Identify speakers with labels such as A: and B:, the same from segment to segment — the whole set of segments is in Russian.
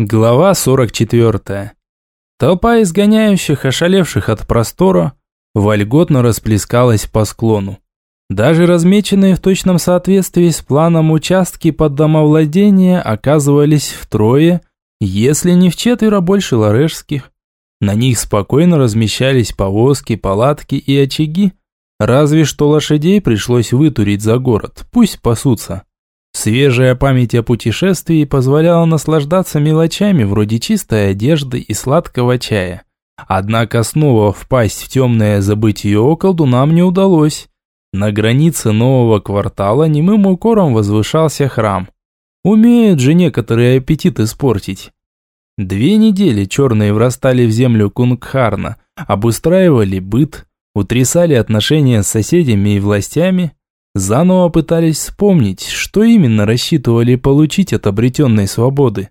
A: Глава 44. Толпа изгоняющих, ошалевших от простора, вольготно расплескалась по склону. Даже размеченные в точном соответствии с планом участки под домовладение оказывались втрое, если не в четверо больше ларешских. На них спокойно размещались повозки, палатки и очаги, разве что лошадей пришлось вытурить за город, пусть пасутся. Свежая память о путешествии позволяла наслаждаться мелочами вроде чистой одежды и сладкого чая. Однако снова впасть в темное забытие околду нам не удалось. На границе нового квартала немым укором возвышался храм. Умеют же некоторые аппетит испортить. Две недели черные врастали в землю Кунгхарна, обустраивали быт, утрясали отношения с соседями и властями, Заново пытались вспомнить, что именно рассчитывали получить от обретенной свободы.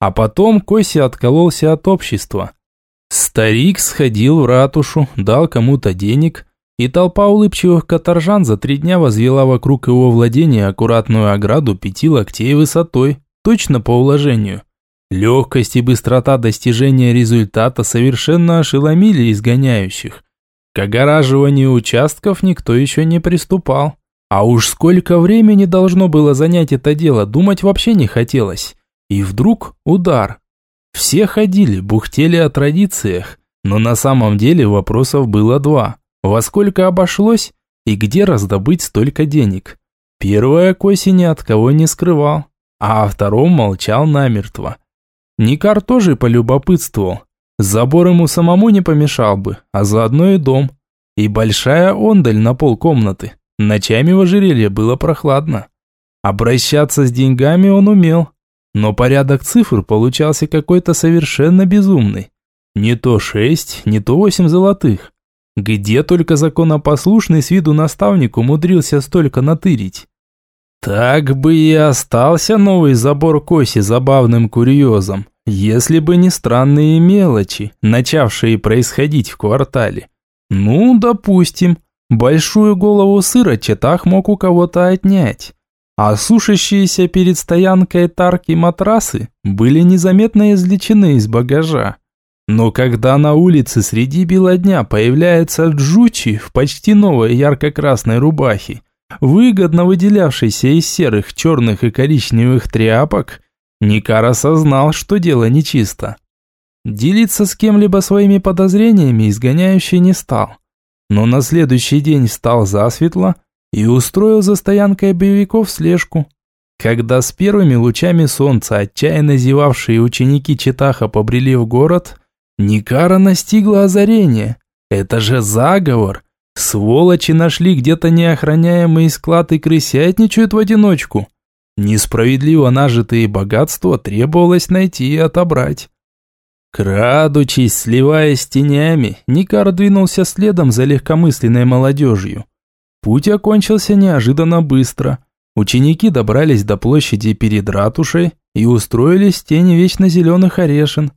A: А потом Коси откололся от общества. Старик сходил в ратушу, дал кому-то денег, и толпа улыбчивых каторжан за три дня возвела вокруг его владения аккуратную ограду пяти локтей высотой, точно по уложению. Легкость и быстрота достижения результата совершенно ошеломили изгоняющих. К огораживанию участков никто еще не приступал. А уж сколько времени должно было занять это дело, думать вообще не хотелось. И вдруг удар. Все ходили, бухтели о традициях, но на самом деле вопросов было два. Во сколько обошлось и где раздобыть столько денег? Первое Коси ни от кого не скрывал, а о втором молчал намертво. Никар тоже полюбопытствовал. Забор ему самому не помешал бы, а заодно и дом. И большая ондаль на пол комнаты. Ночами в ожерелье было прохладно. Обращаться с деньгами он умел, но порядок цифр получался какой-то совершенно безумный. Не то шесть, не то восемь золотых. Где только законопослушный с виду наставник умудрился столько натырить? Так бы и остался новый забор Коси забавным курьезом, если бы не странные мелочи, начавшие происходить в квартале. Ну, допустим, Большую голову сыра Четах мог у кого-то отнять. А сушащиеся перед стоянкой тарки матрасы были незаметно извлечены из багажа. Но когда на улице среди бела дня появляется Джучи в почти новой ярко-красной рубахе, выгодно выделявшейся из серых, черных и коричневых тряпок, Никар осознал, что дело нечисто. Делиться с кем-либо своими подозрениями изгоняющий не стал но на следующий день встал засветло и устроил за стоянкой боевиков слежку. Когда с первыми лучами солнца отчаянно зевавшие ученики Читаха побрели в город, Никара настигла озарение. Это же заговор! Сволочи нашли где-то неохраняемый склад и крысятничают в одиночку. Несправедливо нажитые богатства требовалось найти и отобрать. Крадучись, сливаясь тенями, Никар двинулся следом за легкомысленной молодежью. Путь окончился неожиданно быстро. Ученики добрались до площади перед ратушей и устроились в тени вечно зеленых орешин.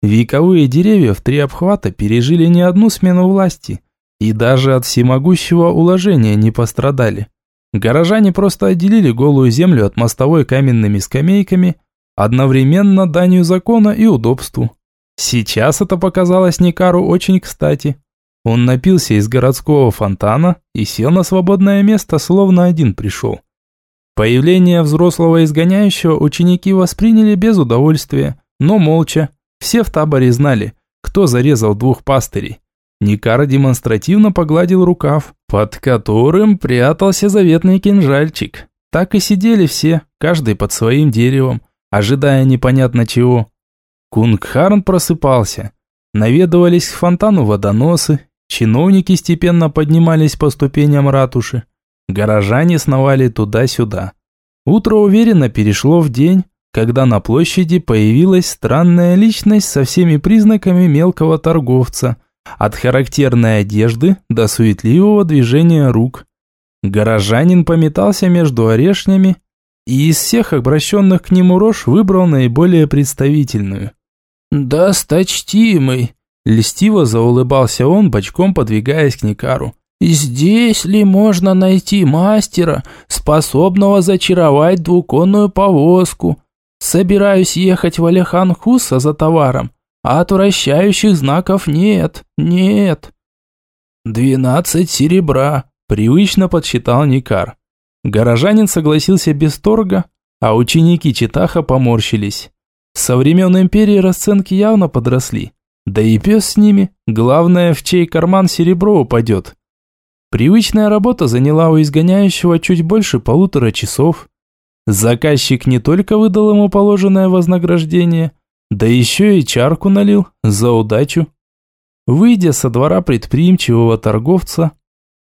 A: Вековые деревья в три обхвата пережили не одну смену власти и даже от всемогущего уложения не пострадали. Горожане просто отделили голую землю от мостовой каменными скамейками, одновременно данью закона и удобству. Сейчас это показалось Никару очень кстати. Он напился из городского фонтана и сел на свободное место, словно один пришел. Появление взрослого изгоняющего ученики восприняли без удовольствия, но молча. Все в таборе знали, кто зарезал двух пастырей. Никар демонстративно погладил рукав, под которым прятался заветный кинжальчик. Так и сидели все, каждый под своим деревом, ожидая непонятно чего. Кунгхарн просыпался. Наведывались к фонтану водоносы, чиновники степенно поднимались по ступеням ратуши. Горожане сновали туда-сюда. Утро уверенно перешло в день, когда на площади появилась странная личность со всеми признаками мелкого торговца, от характерной одежды до суетливого движения рук. Горожанин пометался между орешнями и из всех обращенных к нему рож выбрал наиболее представительную. «Досточтимый!» Льстиво заулыбался он, бочком подвигаясь к Никару. «Здесь ли можно найти мастера, способного зачаровать двуконную повозку?
B: Собираюсь ехать в Алеханхуса за товаром, а отвращающих знаков нет, нет».
A: «Двенадцать серебра», – привычно подсчитал Никар. Горожанин согласился без торга, а ученики Читаха поморщились. Со времен империи расценки явно подросли. Да и пес с ними, главное, в чей карман серебро упадет. Привычная работа заняла у изгоняющего чуть больше полутора часов. Заказчик не только выдал ему положенное вознаграждение, да еще и чарку налил за удачу. Выйдя со двора предприимчивого торговца,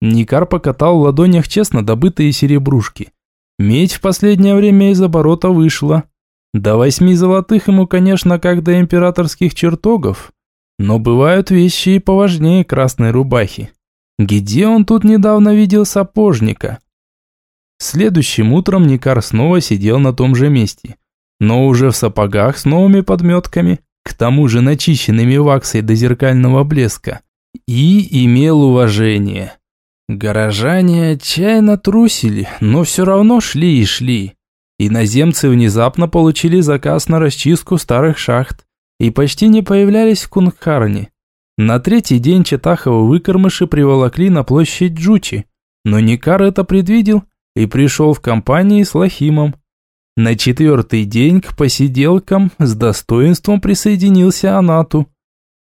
A: Никар покатал в ладонях честно добытые серебрушки. Медь в последнее время из оборота вышла. До восьми золотых ему, конечно, как до императорских чертогов, но бывают вещи и поважнее красной рубахи. Где он тут недавно видел сапожника? Следующим утром Никар снова сидел на том же месте, но уже в сапогах с новыми подметками, к тому же начищенными ваксой до зеркального блеска, и имел уважение. Горожане отчаянно трусили, но все равно шли и шли. Иноземцы внезапно получили заказ на расчистку старых шахт и почти не появлялись в Кунгхарне. На третий день Чатахова выкормыши приволокли на площадь Джучи, но Никар это предвидел и пришел в компании с Лохимом. На четвертый день к посиделкам с достоинством присоединился Анату.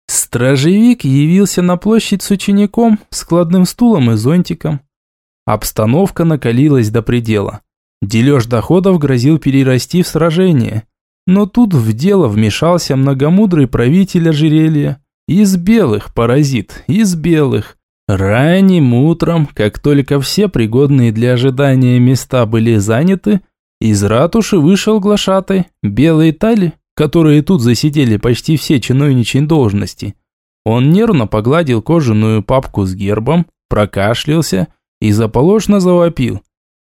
A: Стражевик явился на площадь с учеником, складным стулом и зонтиком. Обстановка накалилась до предела. Дележ доходов грозил перерасти в сражение. Но тут в дело вмешался многомудрый правитель ожерелья. Из белых, паразит, из белых. Ранним утром, как только все пригодные для ожидания места были заняты, из ратуши вышел глашатай, белые тали, которые тут засидели почти все чиновничьи должности. Он нервно погладил кожаную папку с гербом, прокашлялся и заполошно завопил.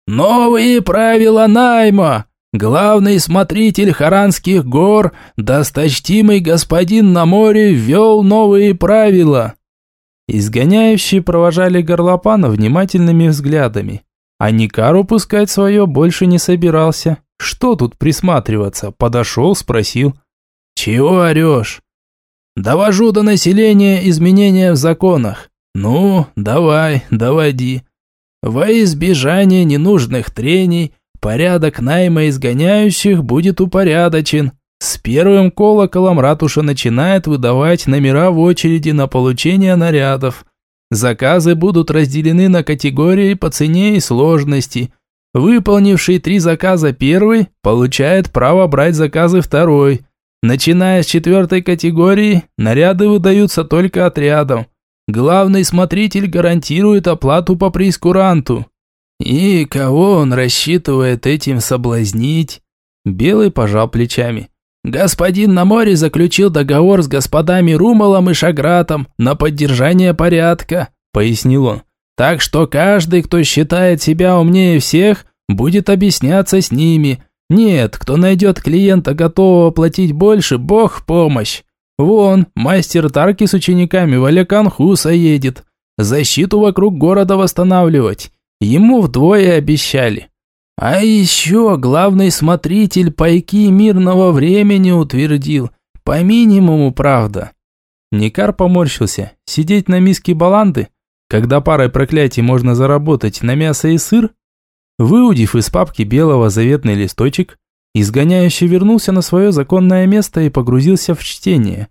A: «Новые правила найма! Главный смотритель Харанских гор, досточтимый господин на море, ввел новые правила. Изгоняющие провожали горлопана внимательными взглядами. А Никару пускать свое больше не собирался. Что тут присматриваться? Подошел, спросил. «Чего орешь?» «Довожу до населения изменения в законах. Ну, давай, доводи. Во избежание ненужных трений – Порядок найма изгоняющих будет упорядочен. С первым колоколом ратуша начинает выдавать номера в очереди на получение нарядов. Заказы будут разделены на категории по цене и сложности. Выполнивший три заказа первый получает право брать заказы второй. Начиная с четвертой категории, наряды выдаются только отрядом. Главный смотритель гарантирует оплату по прескуранту. И кого он рассчитывает этим соблазнить? Белый пожал плечами. Господин на море заключил договор с господами Румалом и Шагратом на поддержание порядка, пояснил он. Так что каждый, кто считает себя умнее всех, будет объясняться с ними. Нет, кто найдет клиента, готового платить больше, бог помощь. Вон, мастер Тарки с учениками в Аляканхуса едет. Защиту вокруг города восстанавливать. Ему вдвое обещали. А еще главный смотритель пайки мирного времени утвердил. По минимуму, правда. Никар поморщился. Сидеть на миске баланды, когда парой проклятий можно заработать на мясо и сыр? Выудив из папки белого заветный листочек, изгоняющий вернулся на свое законное место и погрузился в чтение.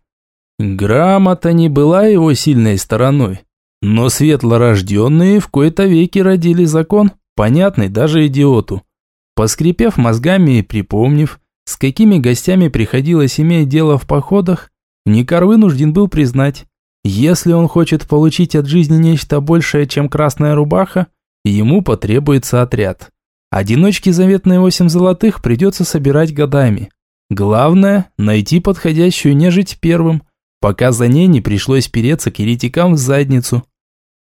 A: Грамота не была его сильной стороной. Но светлорожденные в кои-то веки родили закон, понятный даже идиоту. Поскрипев мозгами и припомнив, с какими гостями приходилось иметь дело в походах, Никар вынужден был признать, если он хочет получить от жизни нечто большее, чем красная рубаха, ему потребуется отряд. Одиночки заветные восемь золотых придется собирать годами. Главное – найти подходящую нежить первым, пока за ней не пришлось переться к еретикам в задницу.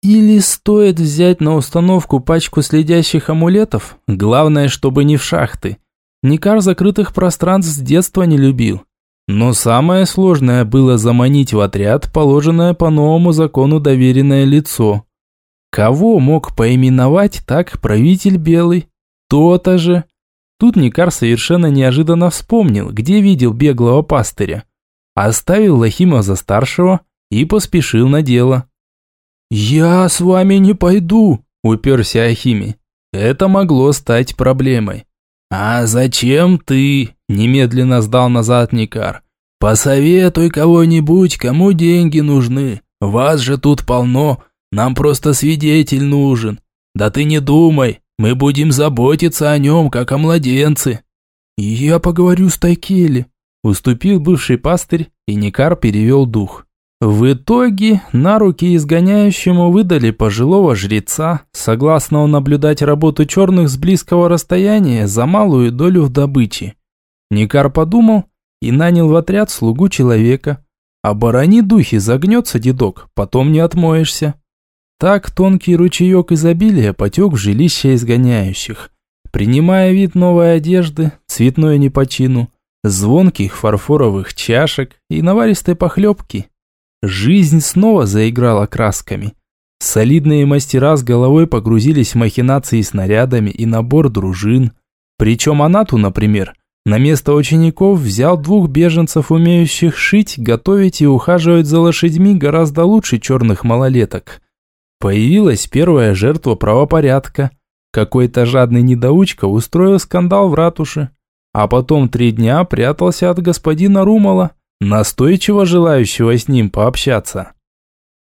A: Или стоит взять на установку пачку следящих амулетов? Главное, чтобы не в шахты. Никар закрытых пространств с детства не любил. Но самое сложное было заманить в отряд положенное по новому закону доверенное лицо. Кого мог поименовать так правитель Белый? То-то же. Тут Никар совершенно неожиданно вспомнил, где видел беглого пастыря. Оставил Лохима за старшего и поспешил на дело. «Я с вами не пойду», – уперся Ахими. Это могло стать проблемой. «А зачем ты?» – немедленно сдал назад Никар. «Посоветуй кого-нибудь, кому деньги нужны. Вас же тут полно, нам просто свидетель нужен. Да ты не думай, мы будем заботиться о нем, как о младенце». «Я поговорю с Тайкели», – уступил бывший пастырь, и Никар перевел дух. В итоге на руки изгоняющему выдали пожилого жреца, согласного наблюдать работу черных с близкого расстояния за малую долю в добыче. Никар подумал и нанял в отряд слугу человека. «Оборони духи, загнется дедок, потом не отмоешься». Так тонкий ручеек изобилия потек в жилище изгоняющих, принимая вид новой одежды, цветной не по чину, звонких фарфоровых чашек и наваристой похлебки – Жизнь снова заиграла красками. Солидные мастера с головой погрузились в махинации с нарядами и набор дружин. Причем Анату, например, на место учеников взял двух беженцев, умеющих шить, готовить и ухаживать за лошадьми гораздо лучше черных малолеток. Появилась первая жертва правопорядка. Какой-то жадный недоучка устроил скандал в ратуше, а потом три дня прятался от господина Румала – настойчиво желающего с ним пообщаться.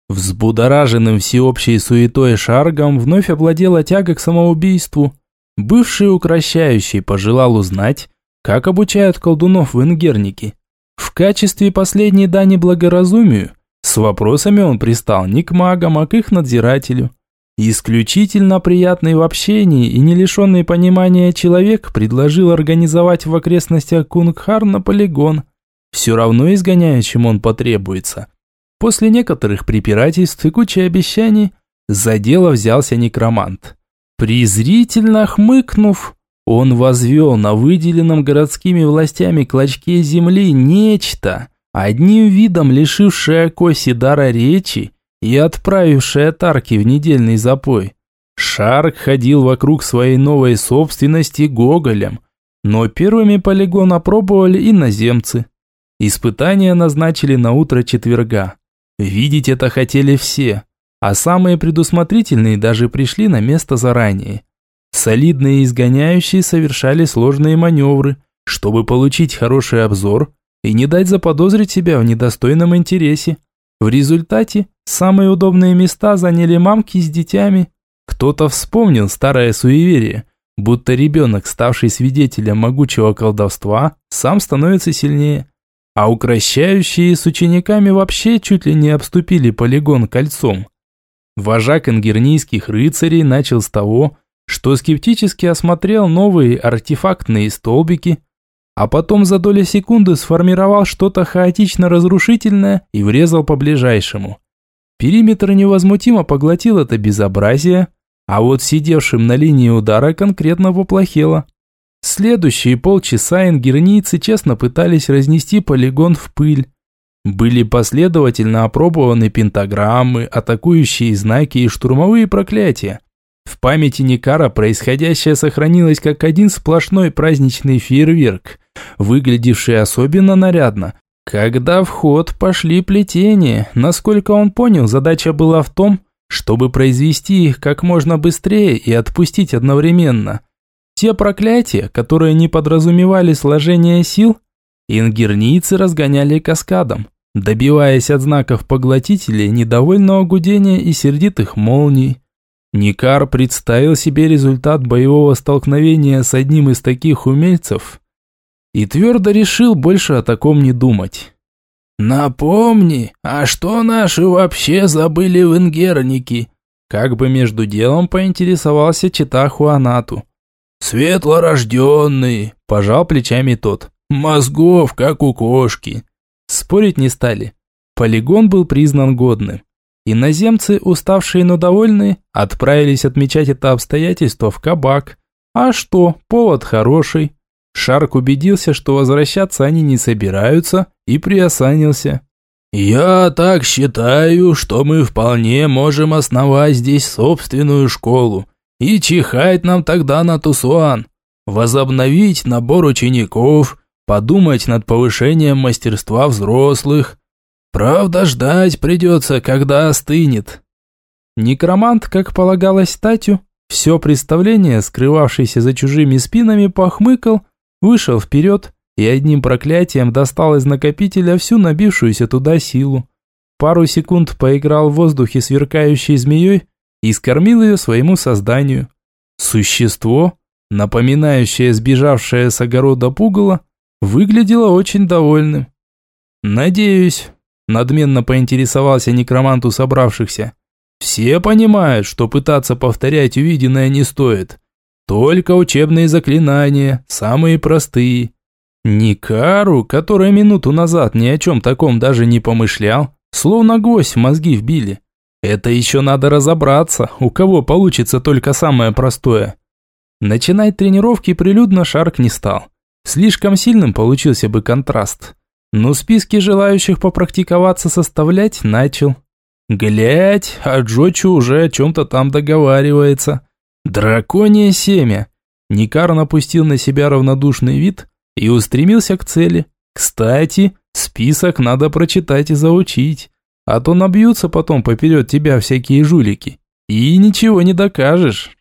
A: Взбудораженным всеобщей суетой шаргом вновь овладела тяга к самоубийству. Бывший укращающий пожелал узнать, как обучают колдунов в Ингернике. В качестве последней дани благоразумию с вопросами он пристал не к магам, а к их надзирателю. Исключительно приятный в общении и не лишенный понимания человек предложил организовать в окрестностях Кунгхар на полигон – все равно изгоняющим он потребуется. После некоторых препирательств и кучи обещаний за дело взялся некромант. Презрительно хмыкнув, он возвел на выделенном городскими властями клочке земли нечто, одним видом лишившее коси дара речи и отправившее Тарки в недельный запой. Шарк ходил вокруг своей новой собственности Гоголем, но первыми полигон опробовали иноземцы. Испытания назначили на утро четверга. Видеть это хотели все, а самые предусмотрительные даже пришли на место заранее. Солидные изгоняющие совершали сложные маневры, чтобы получить хороший обзор и не дать заподозрить себя в недостойном интересе. В результате самые удобные места заняли мамки с детьми. Кто-то вспомнил старое суеверие, будто ребенок, ставший свидетелем могучего колдовства, сам становится сильнее а укращающие с учениками вообще чуть ли не обступили полигон кольцом. Вожак ингернийских рыцарей начал с того, что скептически осмотрел новые артефактные столбики, а потом за доли секунды сформировал что-то хаотично разрушительное и врезал по ближайшему. Периметр невозмутимо поглотил это безобразие, а вот сидевшим на линии удара конкретно поплохело. Следующие полчаса ингернийцы честно пытались разнести полигон в пыль. Были последовательно опробованы пентаграммы, атакующие знаки и штурмовые проклятия. В памяти Никара происходящее сохранилось как один сплошной праздничный фейерверк, выглядевший особенно нарядно, когда в ход пошли плетения. Насколько он понял, задача была в том, чтобы произвести их как можно быстрее и отпустить одновременно – те проклятия, которые не подразумевали сложение сил, ингернийцы разгоняли каскадом, добиваясь от знаков поглотителей недовольного гудения и сердитых молний. Никар представил себе результат боевого столкновения с одним из таких умельцев и твердо решил больше о таком не думать. «Напомни, а что наши вообще забыли в Ингернике?» Как бы между делом поинтересовался Читаху Анату. «Светлорожденный», – пожал плечами тот. «Мозгов, как у кошки». Спорить не стали. Полигон был признан годным. Иноземцы, уставшие, но довольные, отправились отмечать это обстоятельство в кабак. А что, повод хороший. Шарк убедился, что возвращаться они не собираются, и приосанился. «Я так считаю, что мы вполне можем основать здесь собственную школу», и чихать нам тогда на Тусуан. возобновить набор учеников, подумать над повышением мастерства взрослых. Правда, ждать придется, когда остынет.
B: Некромант, как полагалось Татю, все представление, скрывавшееся за чужими спинами, похмыкал, вышел вперед и одним проклятием достал из накопителя всю набившуюся туда силу. Пару секунд поиграл в воздухе сверкающей змеей и скормил ее своему созданию. Существо, напоминающее сбежавшее с огорода пугало, выглядело очень довольным. «Надеюсь», – надменно поинтересовался некромант у собравшихся, «все понимают, что пытаться повторять увиденное не стоит. Только учебные заклинания, самые простые. Никару, который минуту назад ни о чем таком даже не помышлял, словно гвоздь в мозги вбили. Это еще надо разобраться, у кого получится только самое простое. Начинать тренировки прилюдно Шарк не стал. Слишком сильным получился бы контраст. Но списки желающих попрактиковаться составлять начал. Глядь, а Джочу уже о чем-то там договаривается. Драконье семя. Никар напустил на себя равнодушный вид и устремился к цели. Кстати, список надо прочитать и заучить, а то набьются потом поперед тебя всякие жулики. И ничего не докажешь.